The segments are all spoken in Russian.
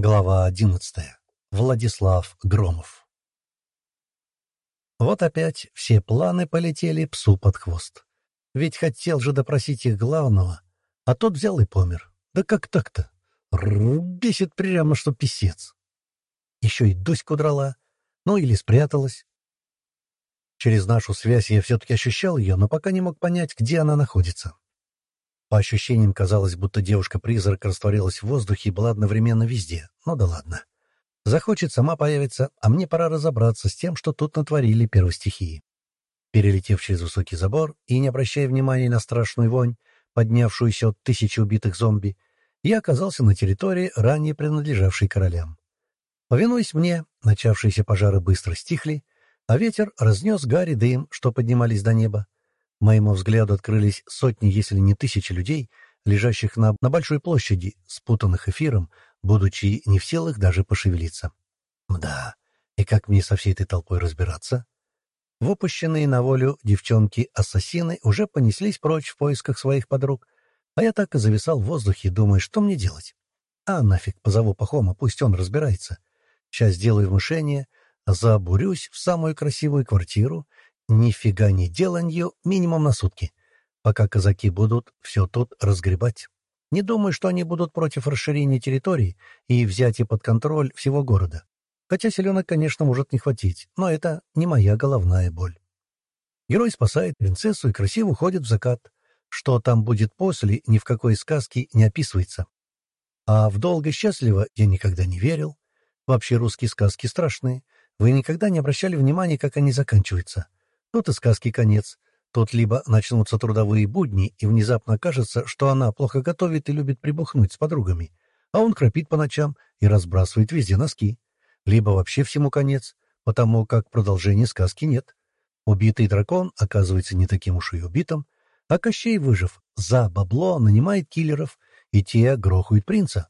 Глава одиннадцатая. Владислав Громов. Вот опять все планы полетели псу под хвост. Ведь хотел же допросить их главного, а тот взял и помер. Да как так-то? Бесит прямо, что писец. Еще и Дуську драла, ну или спряталась. Через нашу связь я все-таки ощущал ее, но пока не мог понять, где она находится. По ощущениям казалось, будто девушка-призрак растворилась в воздухе и была одновременно везде. Ну да ладно. Захочет, сама появится, а мне пора разобраться с тем, что тут натворили первостихии. Перелетев через высокий забор и не обращая внимания на страшную вонь, поднявшуюся от тысячи убитых зомби, я оказался на территории, ранее принадлежавшей королям. Повинуясь мне, начавшиеся пожары быстро стихли, а ветер разнес гарь и дым, что поднимались до неба. Моему взгляду открылись сотни, если не тысячи людей, лежащих на, на большой площади, спутанных эфиром, будучи не в силах даже пошевелиться. Да, и как мне со всей этой толпой разбираться? Выпущенные на волю девчонки-ассасины уже понеслись прочь в поисках своих подруг, а я так и зависал в воздухе, думая, что мне делать. А нафиг, позову Пахома, пусть он разбирается. Сейчас сделаю внушение, забурюсь в самую красивую квартиру Нифига не деланью минимум на сутки, пока казаки будут все тут разгребать. Не думаю, что они будут против расширения территорий и взятия под контроль всего города. Хотя селенок, конечно, может не хватить, но это не моя головная боль. Герой спасает принцессу и красиво уходит в закат. Что там будет после, ни в какой сказке не описывается. А в долго счастливо я никогда не верил. Вообще русские сказки страшные. Вы никогда не обращали внимания, как они заканчиваются. Тут и сказки конец. Тут либо начнутся трудовые будни, и внезапно окажется, что она плохо готовит и любит прибухнуть с подругами, а он храпит по ночам и разбрасывает везде носки. Либо вообще всему конец, потому как продолжения сказки нет. Убитый дракон оказывается не таким уж и убитым, а Кощей, выжив, за бабло нанимает киллеров, и те грохают принца.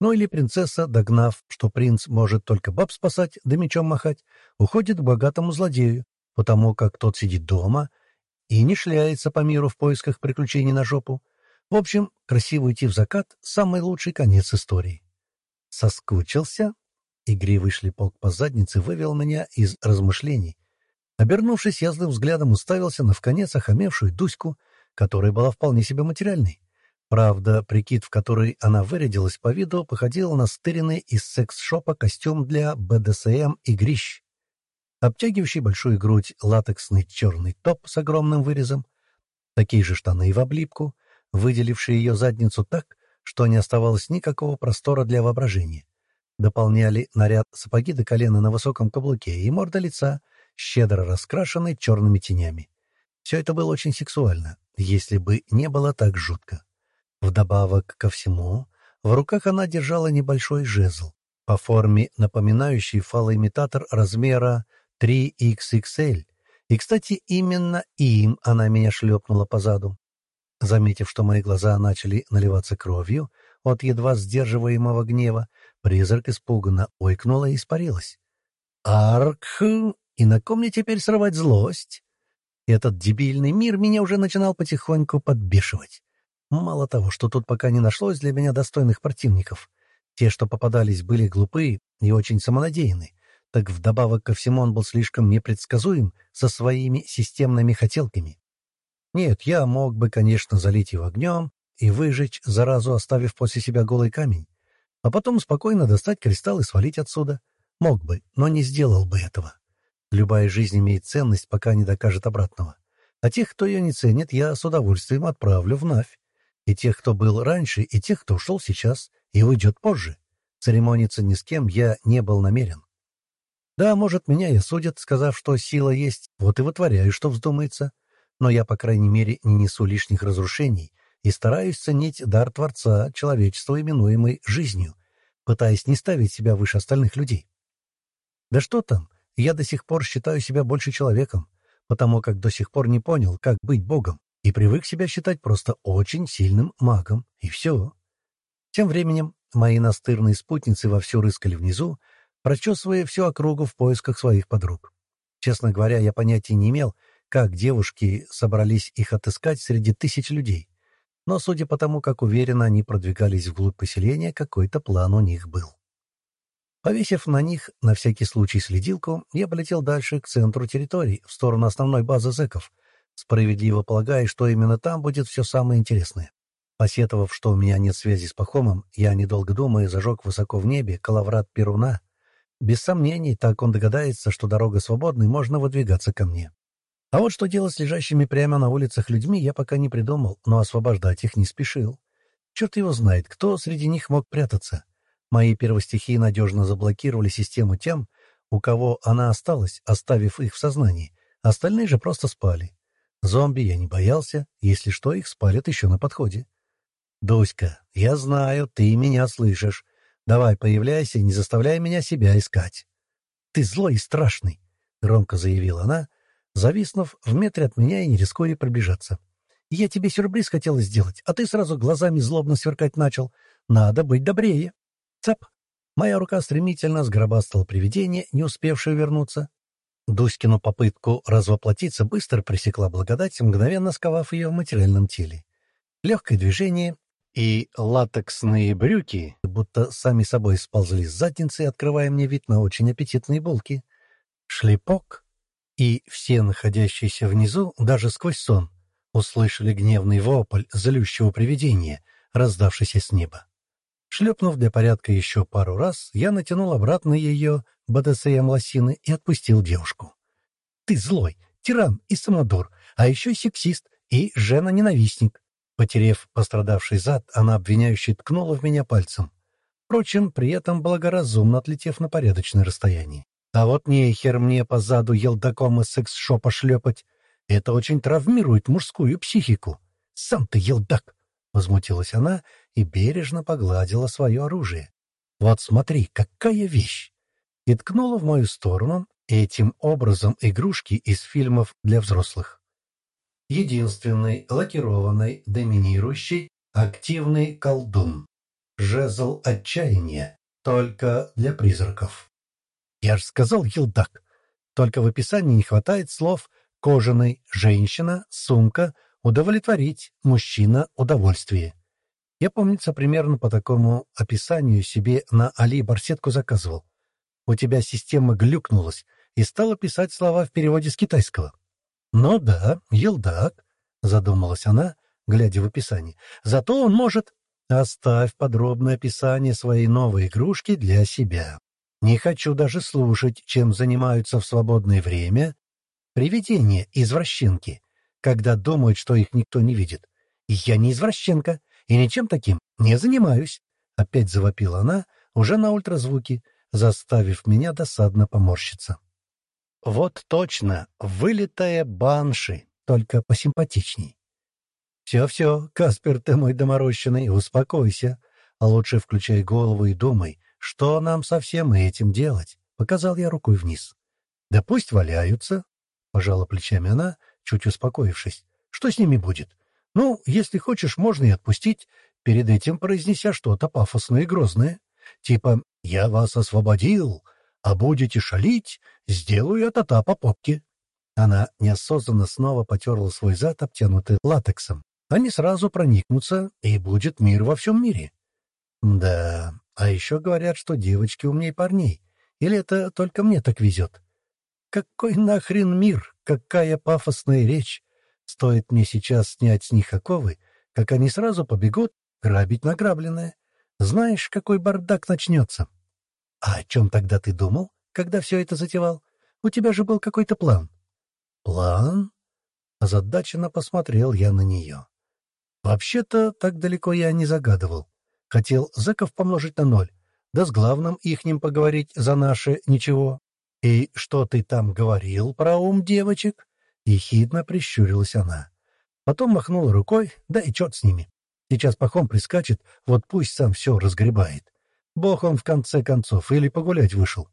Ну или принцесса, догнав, что принц может только баб спасать да мечом махать, уходит к богатому злодею, потому как тот сидит дома и не шляется по миру в поисках приключений на жопу. В общем, красиво уйти в закат — самый лучший конец истории. Соскучился? Игривый шлепок по заднице вывел меня из размышлений. Обернувшись, я злым взглядом уставился на вконец охамевшую Дуську, которая была вполне себе материальной. Правда, прикид, в который она вырядилась по виду, походил на стыренный из секс-шопа костюм для БДСМ и грищ обтягивающий большую грудь латексный черный топ с огромным вырезом, такие же штаны в облипку, выделившие ее задницу так, что не оставалось никакого простора для воображения. Дополняли наряд сапоги до колена на высоком каблуке и морда лица, щедро раскрашенной черными тенями. Все это было очень сексуально, если бы не было так жутко. Вдобавок ко всему, в руках она держала небольшой жезл, по форме напоминающий фалоимитатор размера 3XXL. И, кстати, именно им она меня шлепнула по заду. Заметив, что мои глаза начали наливаться кровью от едва сдерживаемого гнева, призрак испуганно ойкнула и испарилась. «Арк! И на ком мне теперь срывать злость?» Этот дебильный мир меня уже начинал потихоньку подбешивать. Мало того, что тут пока не нашлось для меня достойных противников. Те, что попадались, были глупые и очень самонадеянны, так вдобавок ко всему он был слишком непредсказуем со своими системными хотелками. Нет, я мог бы, конечно, залить его огнем и выжечь, заразу оставив после себя голый камень, а потом спокойно достать кристалл и свалить отсюда. Мог бы, но не сделал бы этого. Любая жизнь имеет ценность, пока не докажет обратного. А тех, кто ее не ценит, я с удовольствием отправлю в Навь. И тех, кто был раньше, и тех, кто ушел сейчас и уйдет позже. Церемониться ни с кем я не был намерен. Да, может, меня и судят, сказав, что сила есть, вот и вытворяю, что вздумается. Но я, по крайней мере, не несу лишних разрушений и стараюсь ценить дар Творца, человечества, именуемый жизнью, пытаясь не ставить себя выше остальных людей. Да что там, я до сих пор считаю себя больше человеком, потому как до сих пор не понял, как быть Богом, и привык себя считать просто очень сильным магом, и все. Тем временем мои настырные спутницы вовсю рыскали внизу, прочесывая всю округу в поисках своих подруг. Честно говоря, я понятия не имел, как девушки собрались их отыскать среди тысяч людей. Но, судя по тому, как уверенно они продвигались вглубь поселения, какой-то план у них был. Повесив на них на всякий случай следилку, я полетел дальше к центру территории, в сторону основной базы зэков, справедливо полагая, что именно там будет все самое интересное. Посетовав, что у меня нет связи с Пахомом, я, недолго думая, зажег высоко в небе коловрат Перуна. Без сомнений, так он догадается, что дорога свободна и можно выдвигаться ко мне. А вот что делать с лежащими прямо на улицах людьми, я пока не придумал, но освобождать их не спешил. Черт его знает, кто среди них мог прятаться. Мои первостихии надежно заблокировали систему тем, у кого она осталась, оставив их в сознании. Остальные же просто спали. Зомби я не боялся, если что, их спалят еще на подходе. «Дуська, я знаю, ты меня слышишь. Давай, появляйся и не заставляй меня себя искать». «Ты злой и страшный», — громко заявила она, зависнув в метре от меня и не рискуя приближаться. «Я тебе сюрприз хотела сделать, а ты сразу глазами злобно сверкать начал. Надо быть добрее». Цап! Моя рука стремительно сгробастала привидение, не успевшее вернуться. Дуськину попытку развоплотиться быстро пресекла благодать, мгновенно сковав ее в материальном теле. Легкое движение, и латексные брюки будто сами собой сползли с задницы, открывая мне вид на очень аппетитные булки. Шлепок, и все находящиеся внизу, даже сквозь сон, услышали гневный вопль злющего привидения, раздавшийся с неба. Шлепнув для порядка еще пару раз, я натянул обратно ее БДСМ лосины и отпустил девушку. «Ты злой, тиран и самодур, а еще сексист и жена-ненавистник». Потерев пострадавший зад, она обвиняюще ткнула в меня пальцем. Впрочем, при этом благоразумно отлетев на порядочное расстояние. А вот нехер мне по заду елдаком из секс-шопа шлепать. Это очень травмирует мужскую психику. Сам ты елдак! — возмутилась она и бережно погладила свое оружие. «Вот смотри, какая вещь!» И ткнула в мою сторону этим образом игрушки из фильмов для взрослых. Единственный лакированный, доминирующий, активный колдун. Жезл отчаяния. Только для призраков. Я же сказал, елдак. Только в описании не хватает слов «кожаный», «женщина», «сумка», «удовлетворить», «мужчина», «удовольствие». Я, помнится, примерно по такому описанию себе на Али барсетку заказывал. У тебя система глюкнулась и стала писать слова в переводе с китайского. «Ну да, елдак», — задумалась она, глядя в описание. «Зато он может...» «Оставь подробное описание своей новой игрушки для себя. Не хочу даже слушать, чем занимаются в свободное время привидения-извращенки, когда думают, что их никто не видит. Я не извращенка, и ничем таким не занимаюсь. Опять завопила она, уже на ультразвуке, заставив меня досадно поморщиться. Вот точно, вылитая банши, только посимпатичней. Все-все, Каспер, ты мой доморощенный, успокойся. А лучше включай голову и думай, что нам со всем этим делать. Показал я рукой вниз. Да пусть валяются, пожала плечами она, чуть успокоившись. Что с ними будет? Ну, если хочешь, можно и отпустить, перед этим произнеся что-то пафосное и грозное. Типа «Я вас освободил, а будете шалить, сделаю та-та по попке». Она неосознанно снова потерла свой зад, обтянутый латексом. Они сразу проникнутся, и будет мир во всем мире. Да, а еще говорят, что девочки умнее парней. Или это только мне так везет? Какой нахрен мир? Какая пафосная речь? Стоит мне сейчас снять с них оковы, как они сразу побегут грабить награбленное. Знаешь, какой бардак начнется. А о чем тогда ты думал, когда все это затевал? У тебя же был какой-то план. План? Озадаченно посмотрел я на нее. Вообще-то, так далеко я не загадывал. Хотел зэков помножить на ноль, да с главным ихним поговорить за наше ничего. И что ты там говорил про ум девочек? Ехидно прищурилась она. Потом махнула рукой, да и черт с ними. Сейчас пахом прискачет, вот пусть сам все разгребает. Бог он в конце концов или погулять вышел.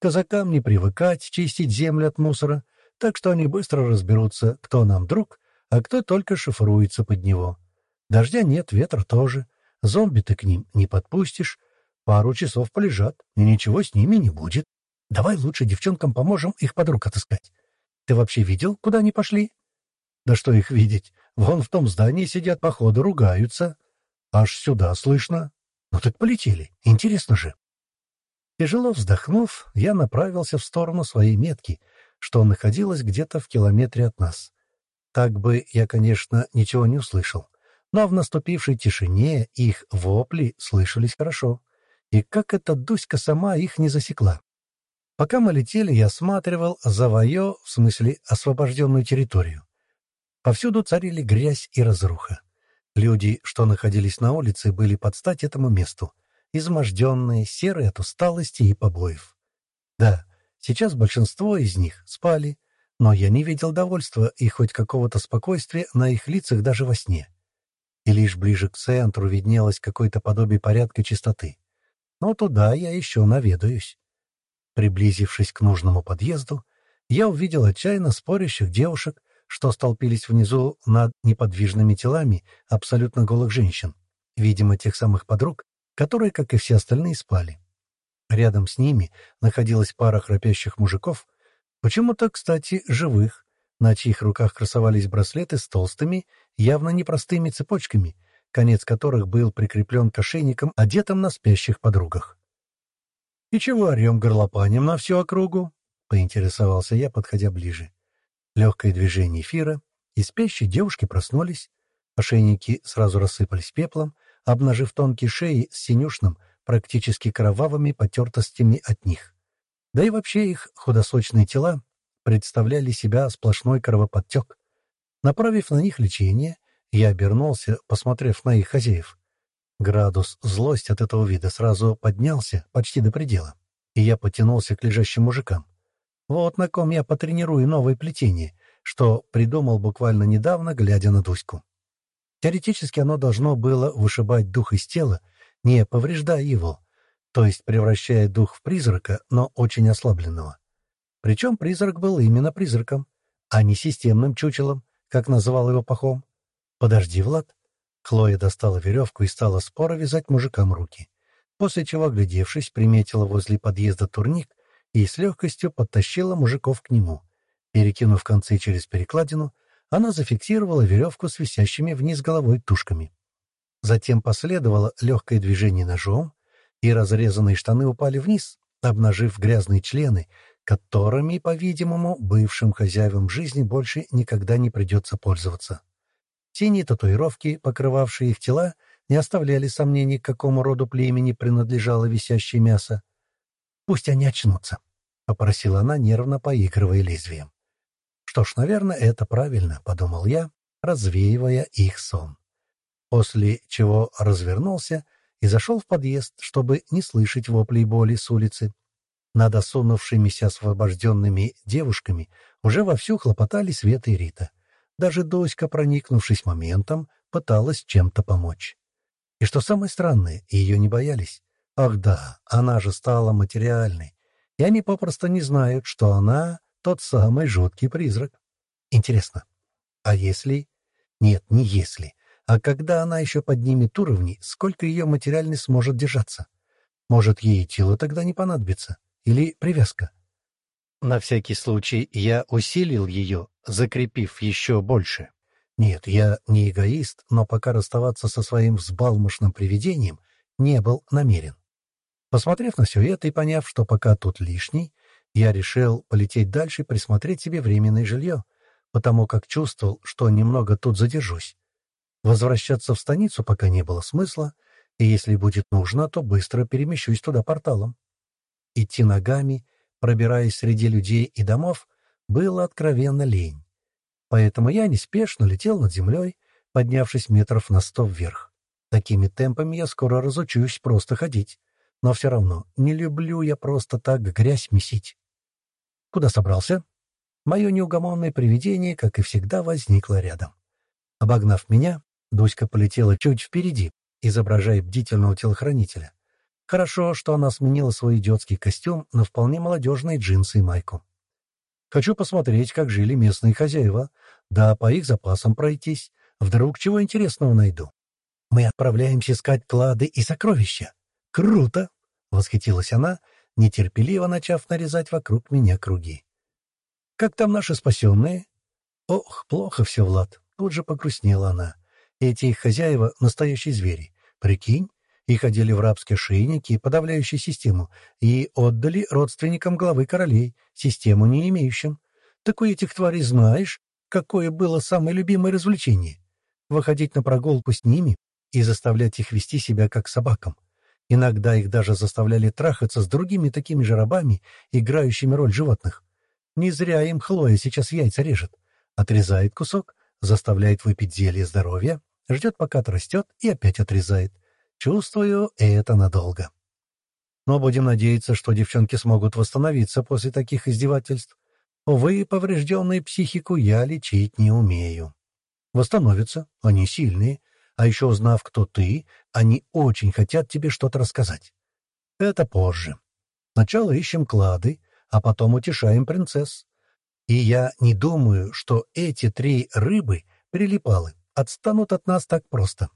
Казакам не привыкать чистить землю от мусора, так что они быстро разберутся, кто нам друг, а кто только шифруется под него. Дождя нет, ветра тоже. Зомби ты к ним не подпустишь. Пару часов полежат, и ничего с ними не будет. Давай лучше девчонкам поможем их подруг отыскать. Ты вообще видел, куда они пошли? Да что их видеть? Вон в том здании сидят, походу, ругаются. Аж сюда слышно. Ну так полетели. Интересно же. Тяжело вздохнув, я направился в сторону своей метки, что находилась где-то в километре от нас. Так бы я, конечно, ничего не услышал, но в наступившей тишине их вопли слышались хорошо. И как эта Дуська сама их не засекла. Пока мы летели, я осматривал завое, в смысле освобожденную территорию. Повсюду царили грязь и разруха. Люди, что находились на улице, были под стать этому месту, изможденные, серые от усталости и побоев. Да, сейчас большинство из них спали, но я не видел довольства и хоть какого-то спокойствия на их лицах даже во сне. И лишь ближе к центру виднелось какое-то подобие порядка чистоты. Но туда я еще наведаюсь. Приблизившись к нужному подъезду, я увидел отчаянно спорящих девушек, что столпились внизу над неподвижными телами абсолютно голых женщин, видимо, тех самых подруг, которые, как и все остальные, спали. Рядом с ними находилась пара храпящих мужиков, почему-то, кстати, живых, на чьих руках красовались браслеты с толстыми, явно непростыми цепочками, конец которых был прикреплен к ошейникам, одетым на спящих подругах. «И чего орем горлопанем на всю округу?» — поинтересовался я, подходя ближе. Легкое движение эфира, и спящие девушки проснулись. Ошейники сразу рассыпались пеплом, обнажив тонкие шеи с синюшным, практически кровавыми потертостями от них. Да и вообще их худосочные тела представляли себя сплошной кровоподтек. Направив на них лечение, я обернулся, посмотрев на их хозяев. Градус злости от этого вида сразу поднялся почти до предела, и я потянулся к лежащим мужикам. Вот на ком я потренирую новое плетение, что придумал буквально недавно, глядя на Дуську. Теоретически оно должно было вышибать дух из тела, не повреждая его, то есть превращая дух в призрака, но очень ослабленного. Причем призрак был именно призраком, а не системным чучелом, как называл его Пахом. «Подожди, Влад». Хлоя достала веревку и стала споро вязать мужикам руки, после чего, глядевшись, приметила возле подъезда турник и с легкостью подтащила мужиков к нему. Перекинув концы через перекладину, она зафиксировала веревку с висящими вниз головой тушками. Затем последовало легкое движение ножом, и разрезанные штаны упали вниз, обнажив грязные члены, которыми, по-видимому, бывшим хозяевам жизни больше никогда не придется пользоваться. Синие татуировки, покрывавшие их тела, не оставляли сомнений, к какому роду племени принадлежало висящее мясо. «Пусть они очнутся», — попросила она, нервно поигрывая лезвием. «Что ж, наверное, это правильно», — подумал я, развеивая их сон. После чего развернулся и зашел в подъезд, чтобы не слышать воплей боли с улицы. Над осунувшимися освобожденными девушками уже вовсю хлопотали Света и Рита. Даже Доська, проникнувшись моментом, пыталась чем-то помочь. И что самое странное, ее не боялись. Ах да, она же стала материальной, и они попросту не знают, что она тот самый жуткий призрак. Интересно, а если... Нет, не если. А когда она еще поднимет уровни, сколько ее материальность сможет держаться? Может, ей тело тогда не понадобится? Или привязка? На всякий случай я усилил ее, закрепив еще больше. Нет, я не эгоист, но пока расставаться со своим взбалмошным привидением не был намерен. Посмотрев на все это и поняв, что пока тут лишний, я решил полететь дальше и присмотреть себе временное жилье, потому как чувствовал, что немного тут задержусь. Возвращаться в станицу пока не было смысла, и если будет нужно, то быстро перемещусь туда порталом. Идти ногами, пробираясь среди людей и домов, было откровенно лень. Поэтому я неспешно летел над землей, поднявшись метров на сто вверх. Такими темпами я скоро разучусь просто ходить. Но все равно не люблю я просто так грязь месить. Куда собрался? Мое неугомонное привидение, как и всегда, возникло рядом. Обогнав меня, Дуська полетела чуть впереди, изображая бдительного телохранителя. Хорошо, что она сменила свой идиотский костюм на вполне молодежные джинсы и майку. Хочу посмотреть, как жили местные хозяева, да по их запасам пройтись. Вдруг чего интересного найду. Мы отправляемся искать клады и сокровища. Круто! Восхитилась она, нетерпеливо начав нарезать вокруг меня круги. «Как там наши спасенные?» «Ох, плохо все, Влад!» Тут же погрустнела она. «Эти их хозяева — настоящие звери. Прикинь, Их одели в рабские шейники, подавляющие систему, и отдали родственникам главы королей, систему не имеющим. Так у этих тварей знаешь, какое было самое любимое развлечение? Выходить на прогулку с ними и заставлять их вести себя как собакам. Иногда их даже заставляли трахаться с другими такими же рабами, играющими роль животных. Не зря им Хлоя сейчас яйца режет. Отрезает кусок, заставляет выпить зелье здоровья, ждет, пока отрастет, и опять отрезает. Чувствую, это надолго. Но будем надеяться, что девчонки смогут восстановиться после таких издевательств. Увы, поврежденную психику я лечить не умею. Восстановятся, они сильные, а еще узнав, кто ты, они очень хотят тебе что-то рассказать. Это позже. Сначала ищем клады, а потом утешаем принцесс. И я не думаю, что эти три рыбы, прилипалы, отстанут от нас так просто.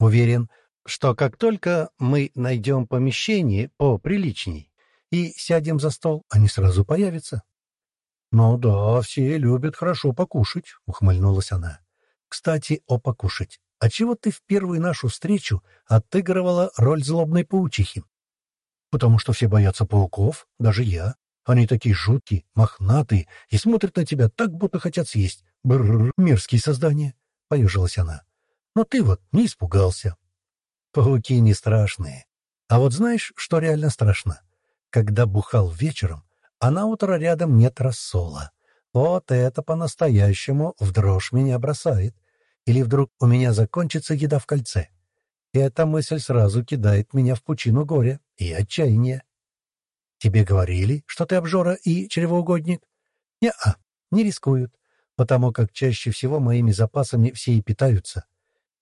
Уверен, что как только мы найдем помещение поприличней и сядем за стол, они сразу появятся. — Ну да, все любят хорошо покушать, — ухмыльнулась она. — Кстати, о покушать. А чего ты в первую нашу встречу отыгрывала роль злобной паучихи? — Потому что все боятся пауков, даже я. Они такие жуткие, мохнатые и смотрят на тебя так, будто хотят съесть. Бррр, мерзкие создания, — поежилась она. — Но ты вот не испугался. Пауки не страшные. А вот знаешь, что реально страшно? Когда бухал вечером, а на утро рядом нет рассола. Вот это по-настоящему в дрожь меня бросает. Или вдруг у меня закончится еда в кольце. Эта мысль сразу кидает меня в пучину горя и отчаяния. Тебе говорили, что ты обжора и чревоугодник? Не-а, не рискуют, потому как чаще всего моими запасами все и питаются.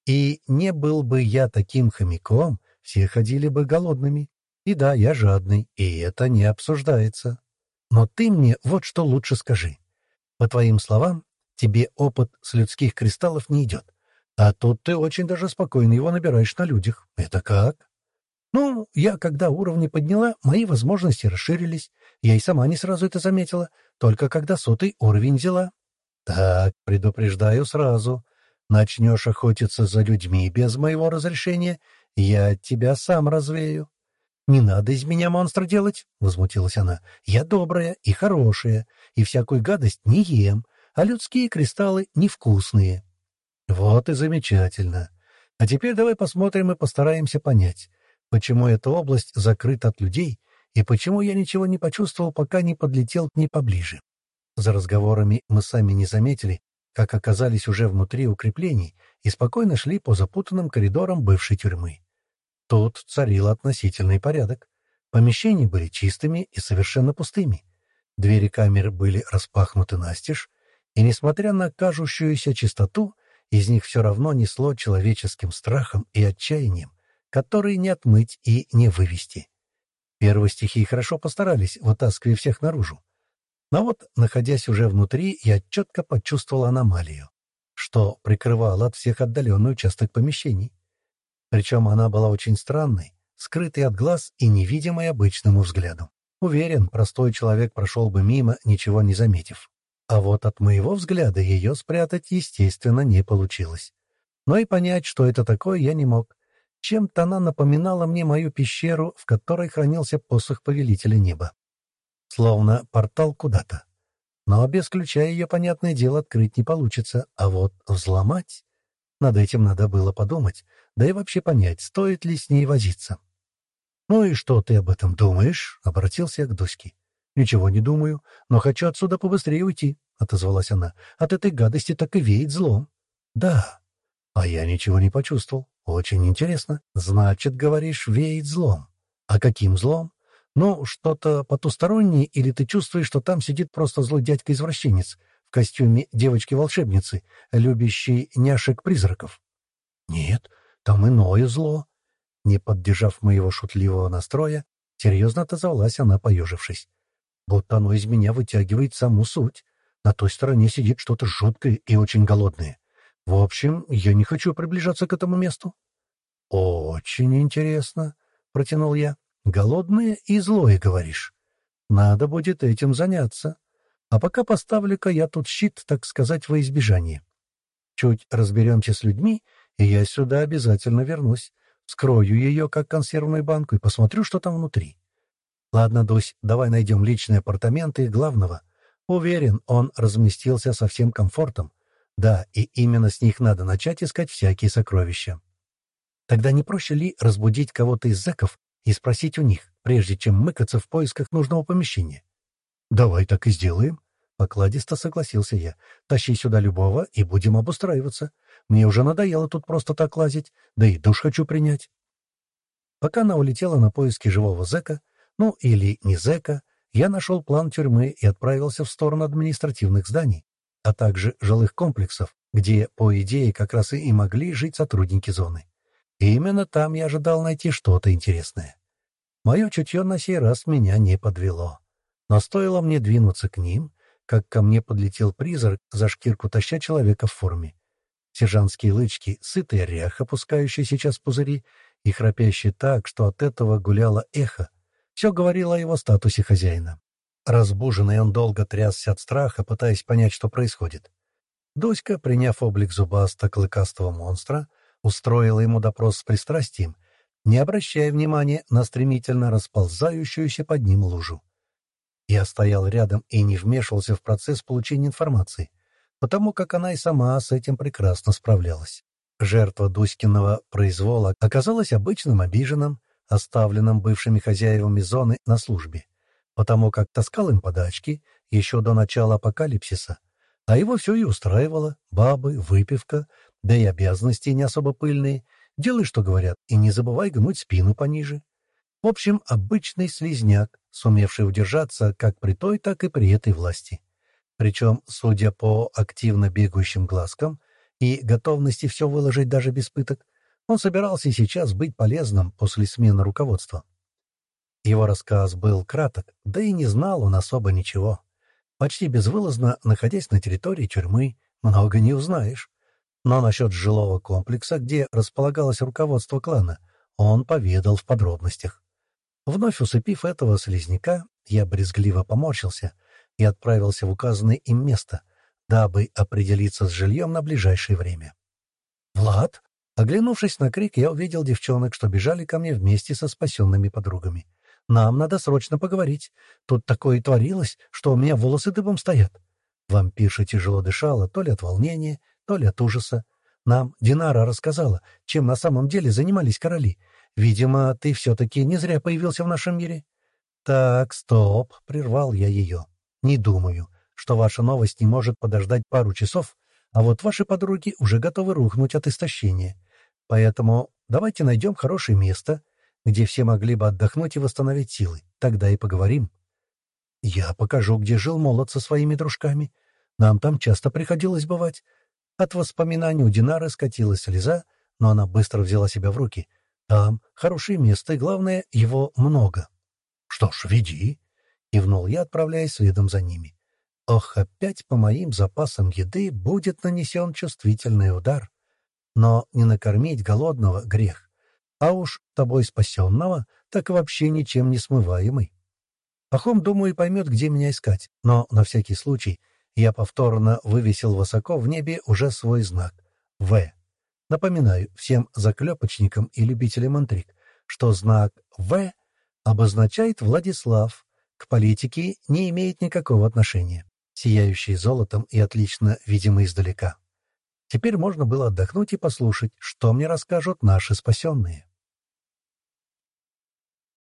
И не был бы я таким хомяком, все ходили бы голодными. И да, я жадный, и это не обсуждается. Но ты мне вот что лучше скажи. По твоим словам, тебе опыт с людских кристаллов не идет. А тут ты очень даже спокойно его набираешь на людях. Это как? Ну, я когда уровни подняла, мои возможности расширились. Я и сама не сразу это заметила, только когда сотый уровень взяла. Так, предупреждаю сразу. Начнешь охотиться за людьми без моего разрешения, я тебя сам развею. — Не надо из меня монстра делать, — возмутилась она. — Я добрая и хорошая, и всякую гадость не ем, а людские кристаллы невкусные. — Вот и замечательно. А теперь давай посмотрим и постараемся понять, почему эта область закрыта от людей и почему я ничего не почувствовал, пока не подлетел к ней поближе. За разговорами мы сами не заметили, как оказались уже внутри укреплений и спокойно шли по запутанным коридорам бывшей тюрьмы. Тут царил относительный порядок. Помещения были чистыми и совершенно пустыми. Двери камер были распахнуты настежь, и, несмотря на кажущуюся чистоту, из них все равно несло человеческим страхом и отчаянием, которые не отмыть и не вывести. Первые стихии хорошо постарались, вытаскивая всех наружу. Но вот, находясь уже внутри, я четко почувствовал аномалию, что прикрывало от всех отдаленный участок помещений. Причем она была очень странной, скрытой от глаз и невидимой обычному взгляду. Уверен, простой человек прошел бы мимо, ничего не заметив. А вот от моего взгляда ее спрятать, естественно, не получилось. Но и понять, что это такое, я не мог. Чем-то она напоминала мне мою пещеру, в которой хранился посох Повелителя Неба словно портал куда-то. Но без ключа ее, понятное дело, открыть не получится, а вот взломать... Над этим надо было подумать, да и вообще понять, стоит ли с ней возиться. «Ну и что ты об этом думаешь?» — обратился я к Дуське. «Ничего не думаю, но хочу отсюда побыстрее уйти», — отозвалась она. «От этой гадости так и веет злом». «Да». «А я ничего не почувствовал. Очень интересно. Значит, говоришь, веет злом. А каким злом?» Ну, что-то потустороннее, или ты чувствуешь, что там сидит просто злой дядька-извращенец в костюме девочки-волшебницы, любящей няшек-призраков? Нет, там иное зло. Не поддержав моего шутливого настроя, серьезно отозвалась она, поежившись. Будто оно из меня вытягивает саму суть. На той стороне сидит что-то жуткое и очень голодное. В общем, я не хочу приближаться к этому месту. — Очень интересно, — протянул я. Голодное и злое, говоришь. Надо будет этим заняться. А пока поставлю-ка я тут щит, так сказать, во избежание. Чуть разберемся с людьми, и я сюда обязательно вернусь. Скрою ее, как консервную банку, и посмотрю, что там внутри. Ладно, Дусь, давай найдем личные апартаменты главного. Уверен, он разместился со всем комфортом. Да, и именно с них надо начать искать всякие сокровища. Тогда не проще ли разбудить кого-то из зэков и спросить у них, прежде чем мыкаться в поисках нужного помещения? «Давай так и сделаем», — покладисто согласился я. «Тащи сюда любого, и будем обустраиваться. Мне уже надоело тут просто так лазить, да и душ хочу принять». Пока она улетела на поиски живого зэка, ну или не зэка, я нашел план тюрьмы и отправился в сторону административных зданий, а также жилых комплексов, где, по идее, как раз и могли жить сотрудники зоны. И именно там я ожидал найти что-то интересное. Мое чутье на сей раз меня не подвело. Но стоило мне двинуться к ним, как ко мне подлетел призрак, за шкирку таща человека в форме. Сержантские лычки, сытый рях, опускающий сейчас пузыри, и храпящий так, что от этого гуляло эхо. Все говорило о его статусе хозяина. Разбуженный он долго трясся от страха, пытаясь понять, что происходит. Дуська, приняв облик зубасто-клыкастого монстра, устроила ему допрос с пристрастием, не обращая внимания на стремительно расползающуюся под ним лужу. Я стоял рядом и не вмешивался в процесс получения информации, потому как она и сама с этим прекрасно справлялась. Жертва Дуськиного произвола оказалась обычным обиженным, оставленным бывшими хозяевами зоны на службе, потому как таскал им подачки еще до начала апокалипсиса, а его все и устраивало — бабы, выпивка, да и обязанности не особо пыльные. Делай, что говорят, и не забывай гнуть спину пониже. В общем, обычный слизняк, сумевший удержаться как при той, так и при этой власти. Причем, судя по активно бегающим глазкам и готовности все выложить даже без пыток, он собирался сейчас быть полезным после смены руководства. Его рассказ был краток, да и не знал он особо ничего. Почти безвылазно, находясь на территории тюрьмы, много не узнаешь. Но насчет жилого комплекса, где располагалось руководство клана, он поведал в подробностях. Вновь усыпив этого слизняка, я брезгливо поморщился и отправился в указанное им место, дабы определиться с жильем на ближайшее время. «Влад?» Оглянувшись на крик, я увидел девчонок, что бежали ко мне вместе со спасенными подругами. «Нам надо срочно поговорить. Тут такое творилось, что у меня волосы дыбом стоят». Вампирша тяжело дышала, то ли от волнения, то ли от ужаса. Нам Динара рассказала, чем на самом деле занимались короли. Видимо, ты все-таки не зря появился в нашем мире. Так, стоп, — прервал я ее. Не думаю, что ваша новость не может подождать пару часов, а вот ваши подруги уже готовы рухнуть от истощения. Поэтому давайте найдем хорошее место, где все могли бы отдохнуть и восстановить силы. Тогда и поговорим. Я покажу, где жил молод со своими дружками. Нам там часто приходилось бывать. От воспоминаний у Динары скатилась слеза, но она быстро взяла себя в руки. Там хорошее место, и, главное, его много. — Что ж, веди, — кивнул я, отправляясь следом за ними. Ох, опять по моим запасам еды будет нанесен чувствительный удар. Но не накормить голодного — грех. А уж тобой спасенного, так вообще ничем не смываемый. Пахом, думаю, поймет, где меня искать, но на всякий случай — я повторно вывесил высоко в небе уже свой знак — «В». Напоминаю всем заклепочникам и любителям интриг, что знак «В» обозначает Владислав, к политике не имеет никакого отношения, сияющий золотом и отлично видимый издалека. Теперь можно было отдохнуть и послушать, что мне расскажут наши спасенные.